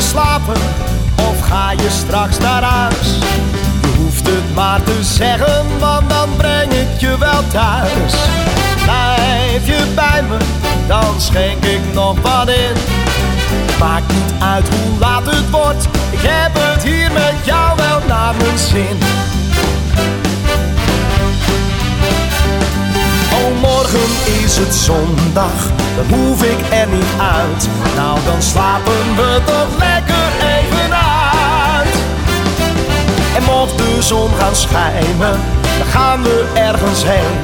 slapen of ga je straks naar huis? Je hoeft het maar te zeggen, want dan breng ik je wel thuis. Blijf je bij me, dan schenk ik nog wat in. Maakt niet uit hoe laat het wordt, ik heb het hier met jou wel naar mijn zin. Is het zondag, dan hoef ik er niet uit. Nou, dan slapen we toch lekker even uit. En mocht de zon gaan schijnen, dan gaan we ergens heen.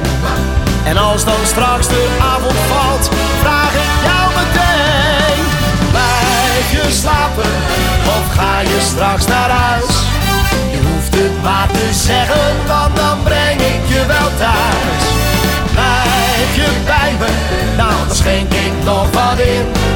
En als dan straks de avond valt, vraag ik jou meteen. Blijf je slapen of ga je straks naar huis? Je hoeft het maar te zeggen, av vad det.